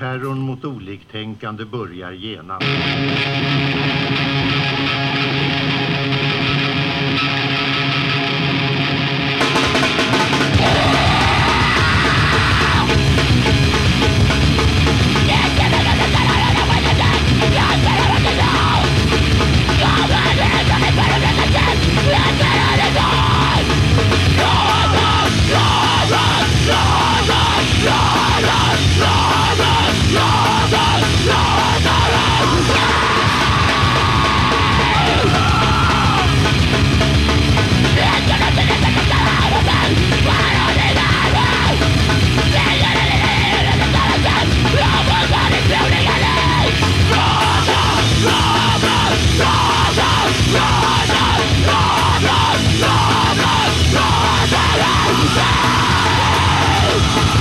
Terrorn mot oliktänkande börjar genast. Lord! Murder, murder, murder, murder, murder,